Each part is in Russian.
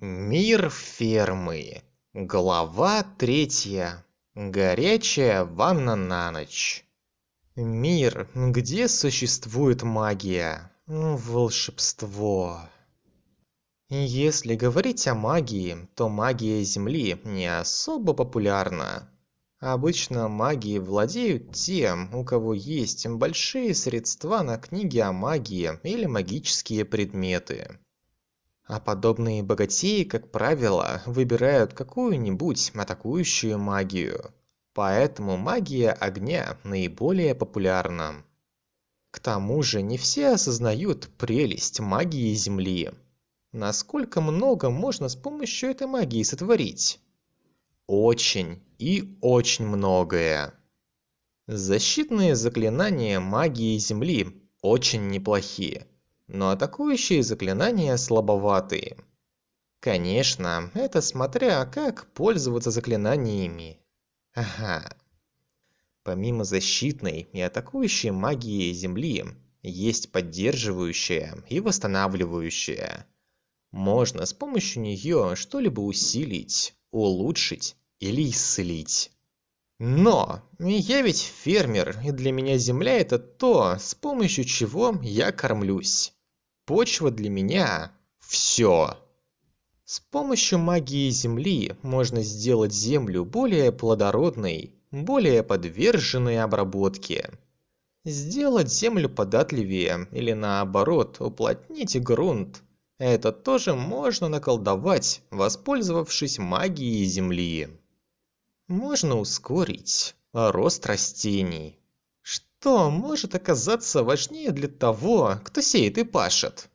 Мир фермы. Глава третья. Горячая ванна на ночь. Мир, где существует магия. Волшебство. Если говорить о магии, то магия Земли не особо популярна. Обычно магией владеют те, у кого есть большие средства на книги о магии или магические предметы. А подобные богатеи, как правило, выбирают какую-нибудь атакующую магию. Поэтому магия огня наиболее популярна. К тому же не все осознают прелесть магии Земли. Насколько много можно с помощью этой магии сотворить? Очень и очень многое. Защитные заклинания магии Земли очень неплохие но атакующие заклинания слабоватые. Конечно, это смотря как пользоваться заклинаниями. Ага. Помимо защитной и атакующей магии Земли, есть поддерживающая и восстанавливающая. Можно с помощью нее что-либо усилить, улучшить или исцелить. Но я ведь фермер, и для меня земля это то, с помощью чего я кормлюсь. Почва для меня – все. С помощью магии Земли можно сделать Землю более плодородной, более подверженной обработке. Сделать Землю податливее или наоборот уплотнить грунт. Это тоже можно наколдовать, воспользовавшись магией Земли. Можно ускорить рост растений что может оказаться важнее для того, кто сеет и пашет.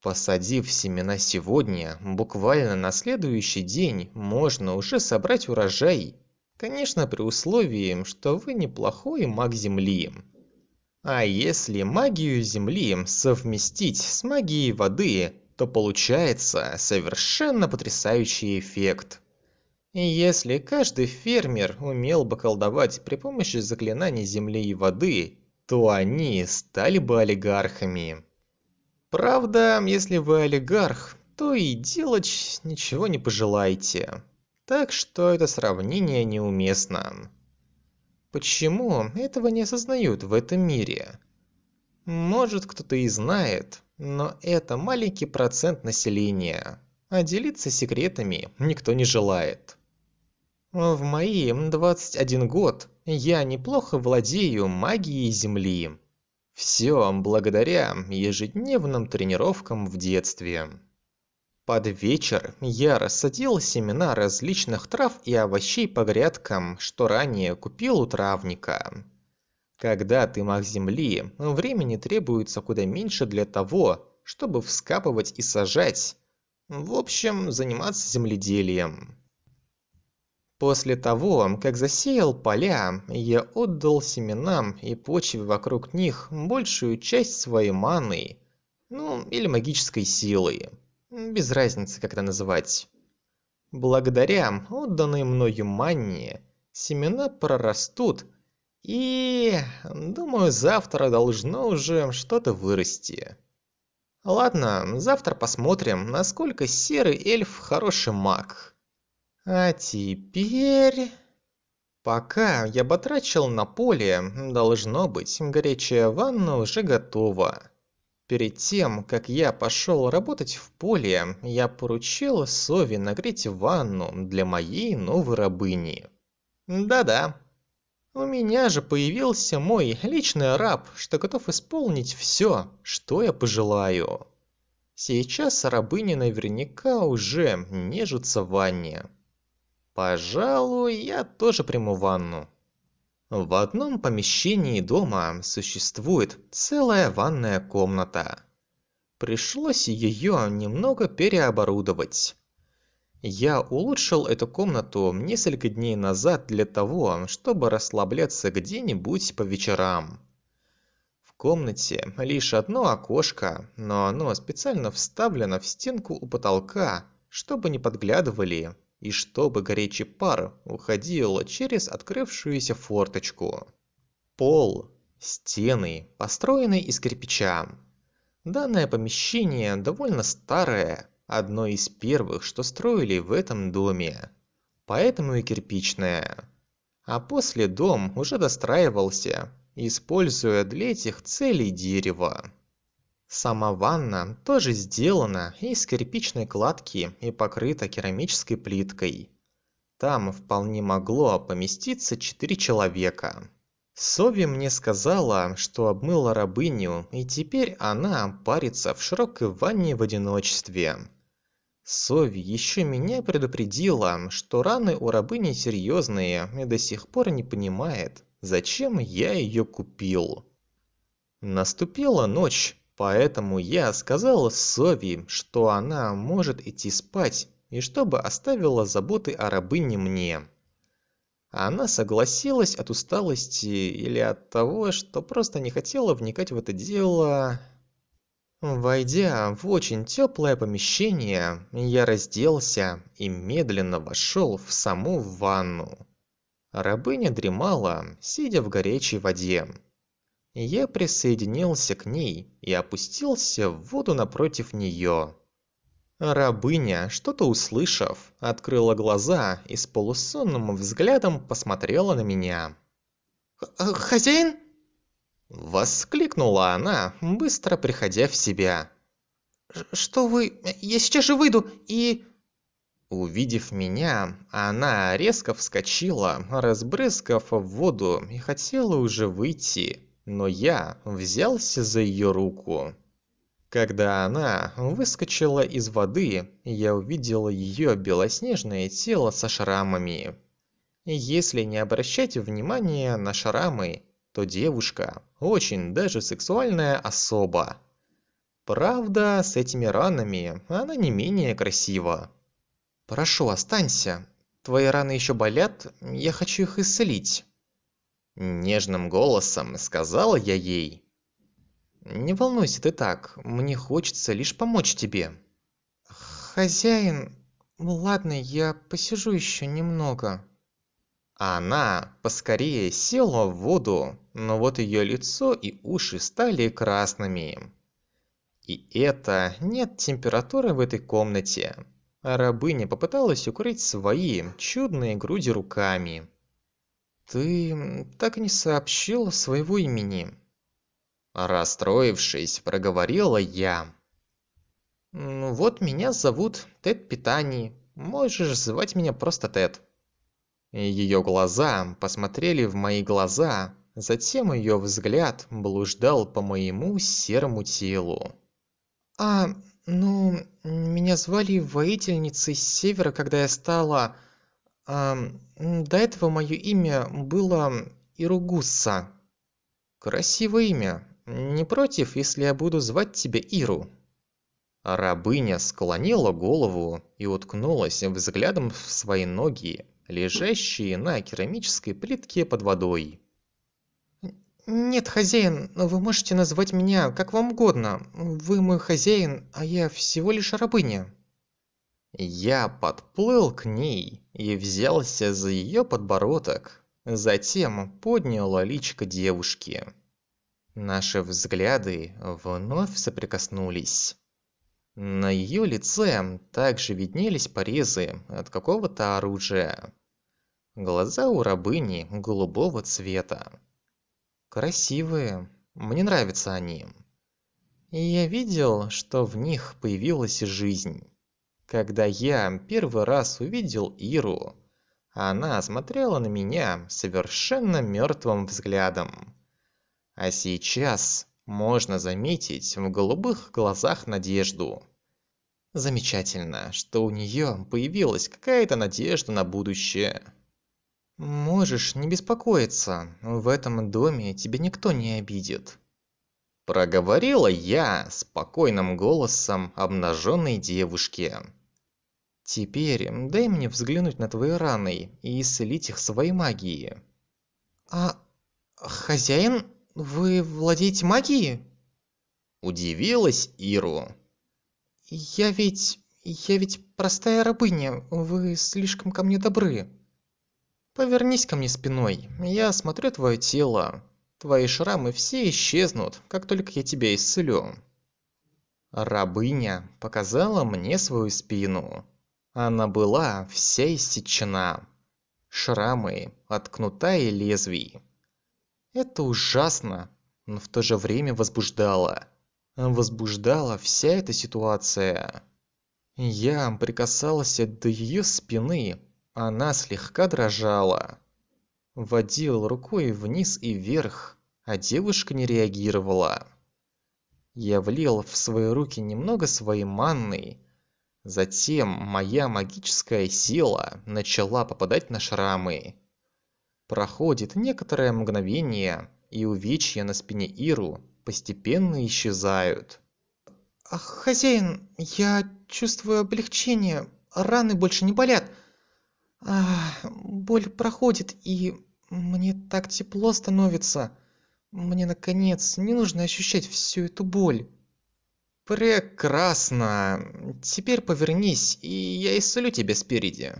Посадив семена сегодня, буквально на следующий день можно уже собрать урожай. Конечно, при условии, что вы неплохой маг Земли. А если магию Земли совместить с магией воды, то получается совершенно потрясающий эффект. Если каждый фермер умел бы колдовать при помощи заклинаний земли и воды, то они стали бы олигархами. Правда, если вы олигарх, то и делать ничего не пожелаете. Так что это сравнение неуместно. Почему этого не осознают в этом мире? Может кто-то и знает, но это маленький процент населения, а делиться секретами никто не желает. В мои 21 год я неплохо владею магией Земли. Все благодаря ежедневным тренировкам в детстве. Под вечер я рассадил семена различных трав и овощей по грядкам, что ранее купил у травника. Когда ты маг земли, времени требуется куда меньше для того, чтобы вскапывать и сажать. В общем, заниматься земледелием. После того, как засеял поля, я отдал семенам и почве вокруг них большую часть своей маны, ну или магической силы, без разницы как это называть. Благодаря отданной мною манне, семена прорастут и, думаю, завтра должно уже что-то вырасти. Ладно, завтра посмотрим, насколько серый эльф хороший маг. А теперь... Пока я батрачил на поле, должно быть, горячая ванна уже готова. Перед тем, как я пошел работать в поле, я поручил Сове нагреть ванну для моей новой рабыни. Да-да. У меня же появился мой личный раб, что готов исполнить все, что я пожелаю. Сейчас рабыня наверняка уже нежится в ванне. Пожалуй, я тоже приму ванну. В одном помещении дома существует целая ванная комната. Пришлось ее немного переоборудовать. Я улучшил эту комнату несколько дней назад для того, чтобы расслабляться где-нибудь по вечерам. В комнате лишь одно окошко, но оно специально вставлено в стенку у потолка, чтобы не подглядывали и чтобы горячий пар уходил через открывшуюся форточку. Пол, стены построены из кирпича. Данное помещение довольно старое, одной из первых, что строили в этом доме. Поэтому и кирпичная. А после дом уже достраивался, используя для этих целей дерево. Сама ванна тоже сделана из кирпичной кладки и покрыта керамической плиткой. Там вполне могло поместиться четыре человека. Сови мне сказала, что обмыла рабыню, и теперь она парится в широкой ванне в одиночестве. Сови еще меня предупредила, что раны у рабыни серьезные и до сих пор не понимает, зачем я ее купил. Наступила ночь, поэтому я сказал Сови, что она может идти спать и чтобы оставила заботы о рабыне мне. Она согласилась от усталости или от того, что просто не хотела вникать в это дело. Войдя в очень теплое помещение, я разделся и медленно вошел в саму ванну. Рабыня дремала, сидя в горячей воде. Я присоединился к ней и опустился в воду напротив нее. Рабыня, что-то услышав, открыла глаза и с полусонным взглядом посмотрела на меня. «Хозяин?» Воскликнула она, быстро приходя в себя. «Что вы... Я сейчас же выйду и...» Увидев меня, она резко вскочила, разбрызгав в воду и хотела уже выйти, но я взялся за ее руку. Когда она выскочила из воды, я увидел ее белоснежное тело со шрамами. Если не обращать внимания на шрамы, то девушка очень даже сексуальная особа. Правда, с этими ранами она не менее красива. «Прошу, останься. Твои раны еще болят, я хочу их исцелить». Нежным голосом сказала я ей. «Не волнуйся ты так, мне хочется лишь помочь тебе». «Хозяин, ладно, я посижу еще немного». Она поскорее села в воду, но вот ее лицо и уши стали красными. И это нет температуры в этой комнате. рабыня попыталась укрыть свои чудные груди руками. «Ты так и не сообщил своего имени». Расстроившись, проговорила я. «Ну вот меня зовут Тед Питани. Можешь звать меня просто Тед». Ее глаза посмотрели в мои глаза, затем ее взгляд блуждал по моему серому телу. «А, ну, меня звали воительницей с севера, когда я стала... До этого мое имя было Иругусса. Красивое имя. Не против, если я буду звать тебя Иру?» Рабыня склонила голову и уткнулась взглядом в свои ноги, лежащие на керамической плитке под водой. «Нет, хозяин, вы можете назвать меня как вам угодно. Вы мой хозяин, а я всего лишь рабыня». Я подплыл к ней и взялся за ее подбородок, затем поднял личико девушки. Наши взгляды вновь соприкоснулись. На ее лице также виднелись порезы от какого-то оружия. Глаза у рабыни голубого цвета. Красивые, мне нравятся они. И я видел, что в них появилась жизнь. Когда я первый раз увидел Иру, она смотрела на меня совершенно мертвым взглядом. А сейчас можно заметить в голубых глазах надежду. Замечательно, что у нее появилась какая-то надежда на будущее. Можешь не беспокоиться, в этом доме тебя никто не обидит. Проговорила я спокойным голосом обнаженной девушки. Теперь дай мне взглянуть на твои раны и исцелить их своей магией. А хозяин, вы владеете магией? Удивилась Иру. Я ведь... я ведь простая рабыня, вы слишком ко мне добры. Повернись ко мне спиной, я осмотрю твое тело. Твои шрамы все исчезнут, как только я тебя исцелю. Рабыня показала мне свою спину. Она была вся иссечена. Шрамы от кнута и лезвий. Это ужасно, но в то же время возбуждало. Возбуждала вся эта ситуация. Я прикасался до ее спины, она слегка дрожала. Водил рукой вниз и вверх, а девушка не реагировала. Я влил в свои руки немного своей манны. Затем моя магическая сила начала попадать на шрамы. Проходит некоторое мгновение, и увечья на спине Иру постепенно исчезают. Ах, хозяин, я чувствую облегчение. Раны больше не болят. Ах, боль проходит, и мне так тепло становится. Мне, наконец, не нужно ощущать всю эту боль. Прекрасно. Теперь повернись, и я исцелю тебя спереди.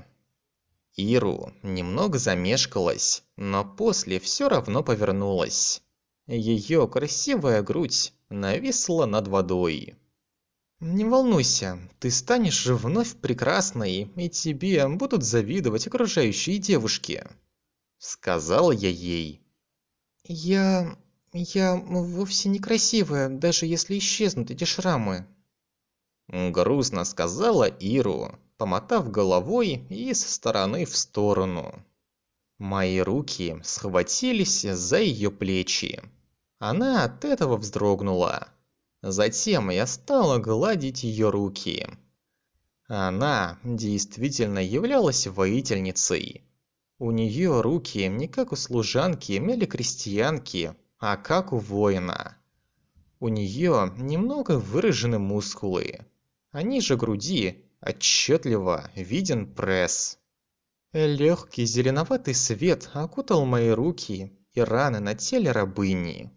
Иру немного замешкалась, но после все равно повернулась. Ее красивая грудь нависла над водой. «Не волнуйся, ты станешь же вновь прекрасной, и тебе будут завидовать окружающие девушки», — сказал я ей. «Я... я вовсе не красивая, даже если исчезнут эти шрамы». Грустно сказала Иру, помотав головой из стороны в сторону. Мои руки схватились за ее плечи. Она от этого вздрогнула. Затем я стала гладить ее руки. Она действительно являлась воительницей. У нее руки не как у служанки или крестьянки, а как у воина. У нее немного выражены мускулы. А ниже груди отчетливо виден пресс. Легкий зеленоватый свет окутал мои руки и раны на теле рабыни.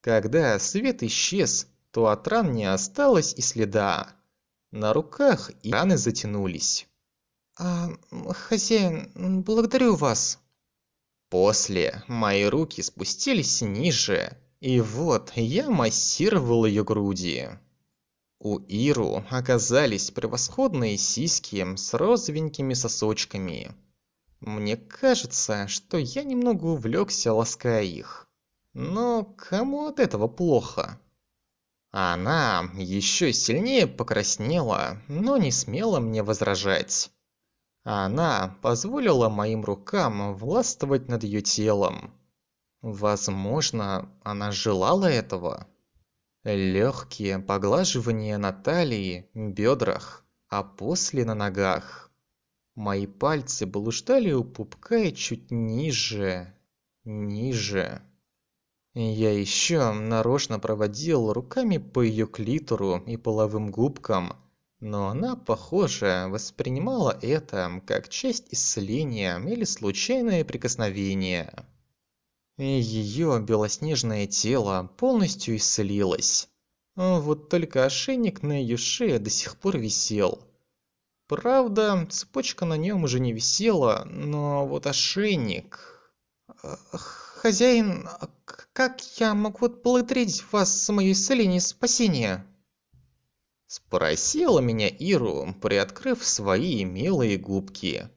Когда свет исчез, то от ран не осталось и следа. На руках и раны затянулись. «А, хозяин, благодарю вас». После мои руки спустились ниже, и вот я массировал ее груди. У Иру оказались превосходные сиськи с розовенькими сосочками. Мне кажется, что я немного увлекся, лаская их. Но кому от этого плохо? Она еще сильнее покраснела, но не смела мне возражать. Она позволила моим рукам властвовать над ее телом. Возможно, она желала этого. Легкие поглаживания на талии, бедрах, а после на ногах. Мои пальцы блуждали у пупка и чуть ниже, ниже. Я еще нарочно проводил руками по ее клитору и половым губкам, но она, похоже, воспринимала это как часть исцеления или случайное прикосновение и её белоснежное тело полностью исцелилось. Вот только ошейник на её шее до сих пор висел. Правда, цепочка на нём уже не висела, но вот ошейник... «Хозяин, как я могу отблагодарить вас за моё исцеление и спасение?» Спросила меня Иру, приоткрыв свои милые губки.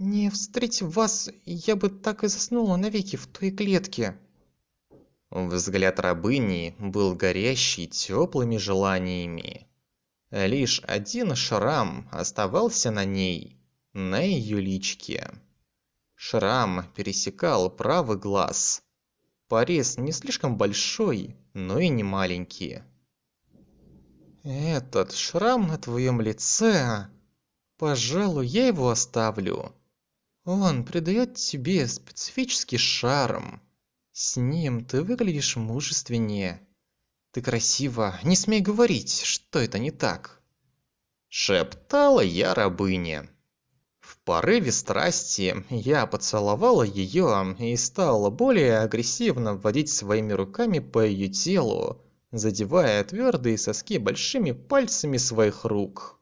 Не встретив вас, я бы так и заснула навеки в той клетке. Взгляд рабыни был горящий теплыми желаниями. Лишь один шрам оставался на ней, на ее личке. Шрам пересекал правый глаз. Порез не слишком большой, но и не маленький. Этот шрам на твоем лице... Пожалуй, я его оставлю. Он придает тебе специфический шарм. С ним ты выглядишь мужественнее. Ты красива, не смей говорить, что это не так. Шептала я рабыне. В порыве страсти я поцеловала ее и стала более агрессивно вводить своими руками по ее телу, задевая твердые соски большими пальцами своих рук.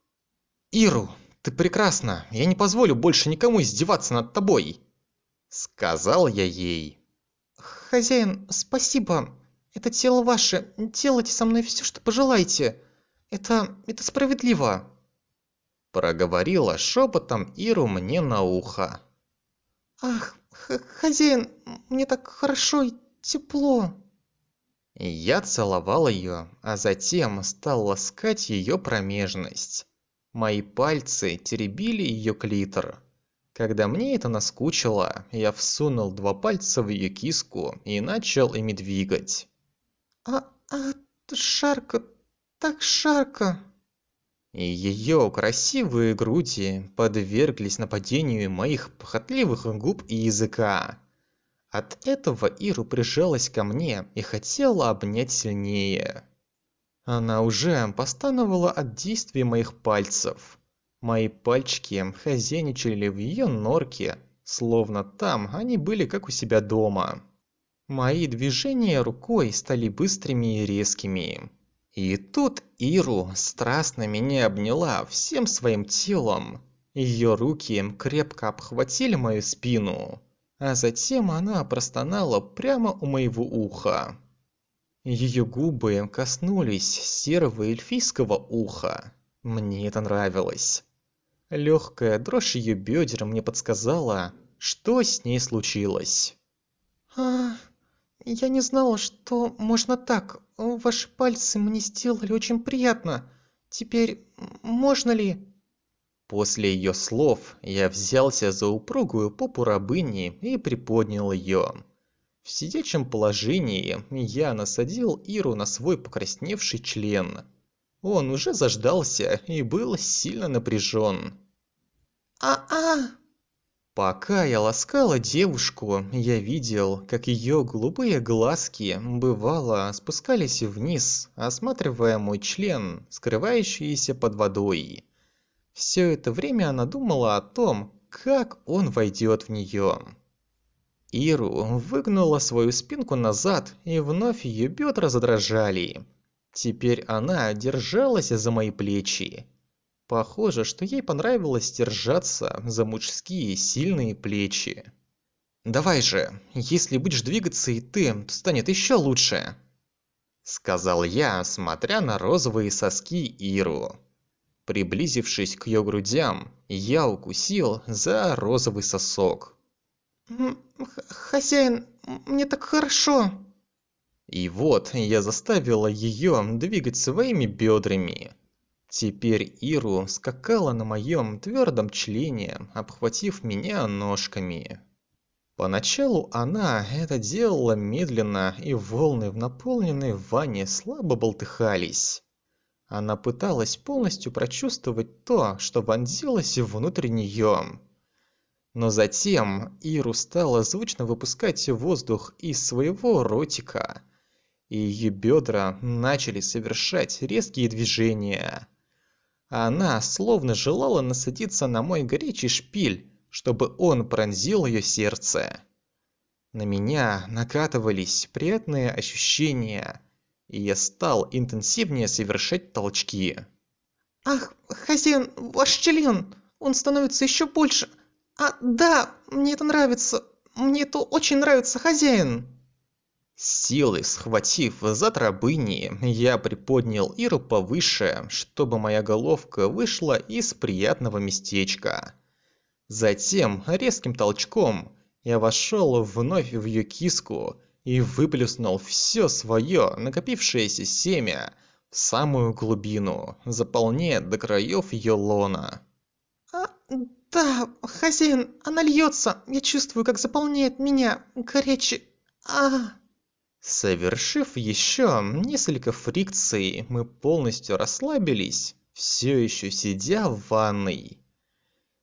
«Иру, ты прекрасна я не позволю больше никому издеваться над тобой сказал я ей хозяин спасибо это тело ваше делайте со мной все что пожелаете это... это справедливо!» Проговорила шепотом Иру мне на ухо. «Ах, хозяин, мне так хорошо и тепло!» Я целовал ее, а затем стал ласкать ее промежность. Мои пальцы теребили ее клитор. Когда мне это наскучило, я всунул два пальца в ее киску и начал ими двигать. «А, а, жарко, так жарко!» И ее красивые груди подверглись нападению моих похотливых губ и языка. От этого Иру прижалась ко мне и хотела обнять сильнее. Она уже постановала от действий моих пальцев. Мои пальчики хозяйничали в ее норке, словно там они были как у себя дома. Мои движения рукой стали быстрыми и резкими. И тут Иру страстно меня обняла всем своим телом. Ее руки крепко обхватили мою спину, а затем она простонала прямо у моего уха. Ее губы коснулись серого эльфийского уха. Мне это нравилось. Легкая дрожь ее бедер мне подсказала, что с ней случилось. «А, я не знала, что можно так. Ваши пальцы мне сделали очень приятно. Теперь можно ли...» После ее слов я взялся за упругую попу рабыни и приподнял ее. В сидячем положении я насадил Иру на свой покрасневший член. Он уже заждался и был сильно напряжен. «А-а!» Пока я ласкала девушку, я видел, как ее голубые глазки, бывало, спускались вниз, осматривая мой член, скрывающийся под водой. Все это время она думала о том, как он войдет в нее. Иру выгнула свою спинку назад, и вновь ее бедра задрожали. Теперь она держалась за мои плечи. Похоже, что ей понравилось держаться за мужские сильные плечи. «Давай же, если будешь двигаться и ты, то станет еще лучше!» Сказал я, смотря на розовые соски Иру. Приблизившись к ее грудям, я укусил за розовый сосок. «Хозяин, мне так хорошо!» И вот я заставила ее двигать своими бедрами. Теперь Иру скакала на моем твердом члене, обхватив меня ножками. Поначалу она это делала медленно, и волны в наполненной ванне слабо болтыхались. Она пыталась полностью прочувствовать то, что вонзилось внутрь нее. Но затем Иру стала звучно выпускать воздух из своего ротика, и ее бедра начали совершать резкие движения. Она словно желала насадиться на мой горячий шпиль, чтобы он пронзил ее сердце. На меня накатывались приятные ощущения, я стал интенсивнее совершать толчки. «Ах, хозяин, ваш член! Он становится еще больше! А, да, мне это нравится! Мне это очень нравится, хозяин!» силой схватив за рабыни, я приподнял Иру повыше, чтобы моя головка вышла из приятного местечка. Затем резким толчком я вошел вновь в ее киску и выплеснул все свое накопившееся семя в самую глубину, заполняя до краев ее лона. А, да, хозяин, она льется. Я чувствую, как заполняет меня горячий... А, Совершив еще несколько фрикций, мы полностью расслабились, все еще сидя в ванной.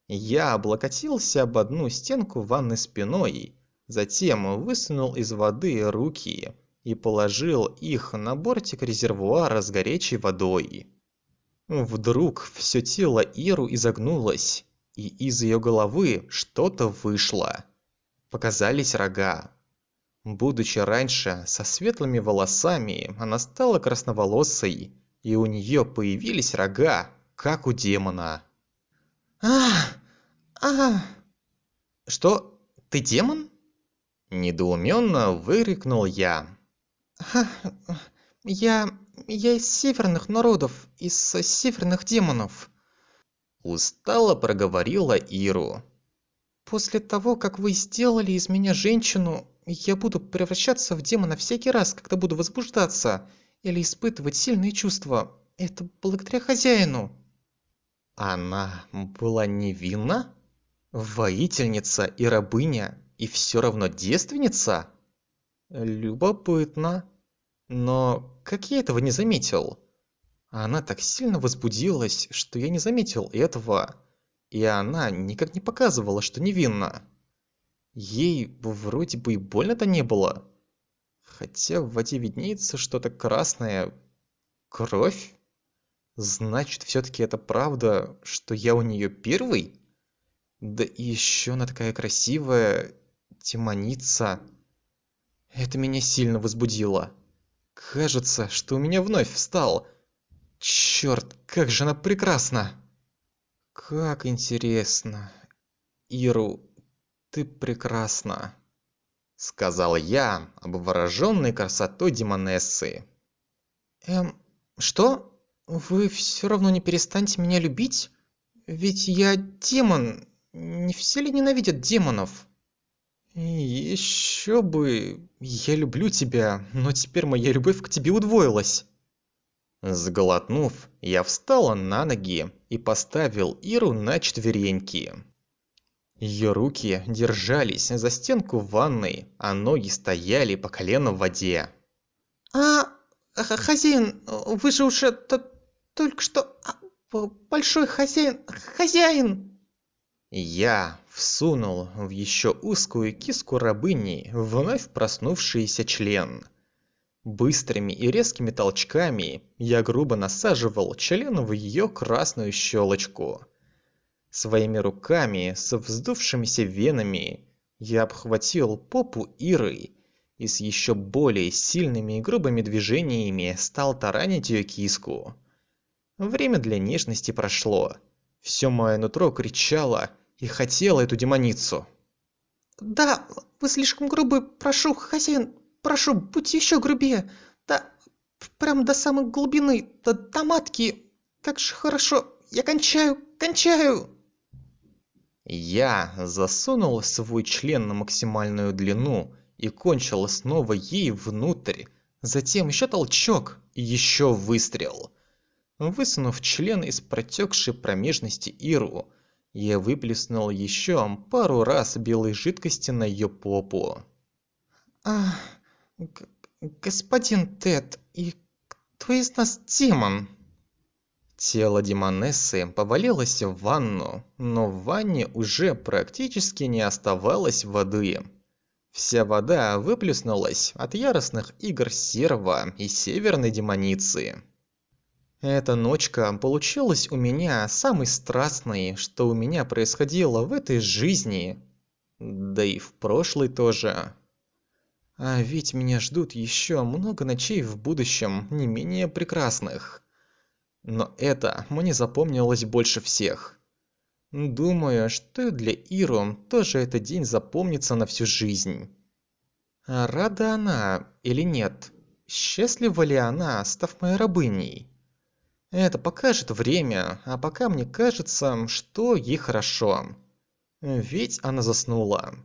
Я облокотился об одну стенку ванны спиной, затем высунул из воды руки и положил их на бортик резервуара с горячей водой. Вдруг все тело Иру изогнулось, и из ее головы что-то вышло. Показались рога. Будучи раньше со светлыми волосами, она стала красноволосой, и у нее появились рога, как у демона. а а Что, ты демон? Недоуменно выкрикнул я. я... я из северных народов, из северных демонов. Устало проговорила Иру. После того, как вы сделали из меня женщину, я буду превращаться в демона всякий раз, когда буду возбуждаться или испытывать сильные чувства. Это благодаря хозяину. Она была невинна? Воительница и рабыня, и все равно девственница? Любопытно. Но как я этого не заметил? Она так сильно возбудилась, что я не заметил этого. И она никак не показывала, что невинна. Ей вроде бы и больно-то не было. Хотя в воде виднеется что-то красное. Кровь? Значит, все-таки это правда, что я у нее первый? Да и еще она такая красивая, демоница. Это меня сильно возбудило. Кажется, что у меня вновь встал. Черт, как же она прекрасна! Как интересно. Иру, ты прекрасна, сказал я, обвороженный красотой демонессы. Эм, что? Вы все равно не перестанете меня любить? Ведь я демон. Не все ли ненавидят демонов? Еще бы. Я люблю тебя, но теперь моя любовь к тебе удвоилась. Сглотнув, я встала на ноги и поставил Иру на четвереньки. Ее руки держались за стенку ванной, а ноги стояли по колено в воде. «А, хозяин, вы же уже только что... А, большой хозяин... хозяин!» Я всунул в еще узкую киску рабыни вновь проснувшийся член. Быстрыми и резкими толчками я грубо насаживал член в ее красную щелочку. Своими руками с вздувшимися венами я обхватил попу Иры и с еще более сильными и грубыми движениями стал таранить ее киску. Время для нежности прошло. Все мое нутро кричало и хотело эту демоницу. «Да, вы слишком грубый, прошу, хозяин, Прошу, будь еще грубее. Да, прям до самой глубины, до, до матки. Как же хорошо. Я кончаю, кончаю. Я засунул свой член на максимальную длину и кончил снова ей внутрь. Затем еще толчок и еще выстрел. Высунув член из протекшей промежности Иру, я выплеснул еще пару раз белой жидкости на ее попу. Ах, господин Тед, и кто из нас демон? Тело демонессы повалилось в ванну, но в ванне уже практически не оставалось воды. Вся вода выплеснулась от яростных игр серва и северной демоницы. Эта ночка получилась у меня самой страстной, что у меня происходило в этой жизни. Да и в прошлой тоже. А ведь меня ждут еще много ночей в будущем, не менее прекрасных. Но это мне запомнилось больше всех. Думаю, что для Иру тоже этот день запомнится на всю жизнь. А рада она или нет? Счастлива ли она, став моей рабыней? Это покажет время, а пока мне кажется, что ей хорошо. Ведь она заснула.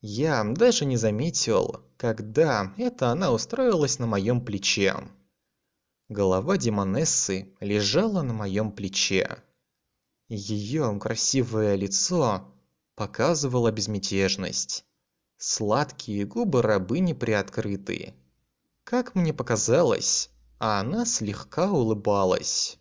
Я даже не заметил, когда это она устроилась на моем плече. Голова Демонессы лежала на моем плече. Ее красивое лицо показывало безмятежность. Сладкие губы рабыни приоткрыты. Как мне показалось, а она слегка улыбалась.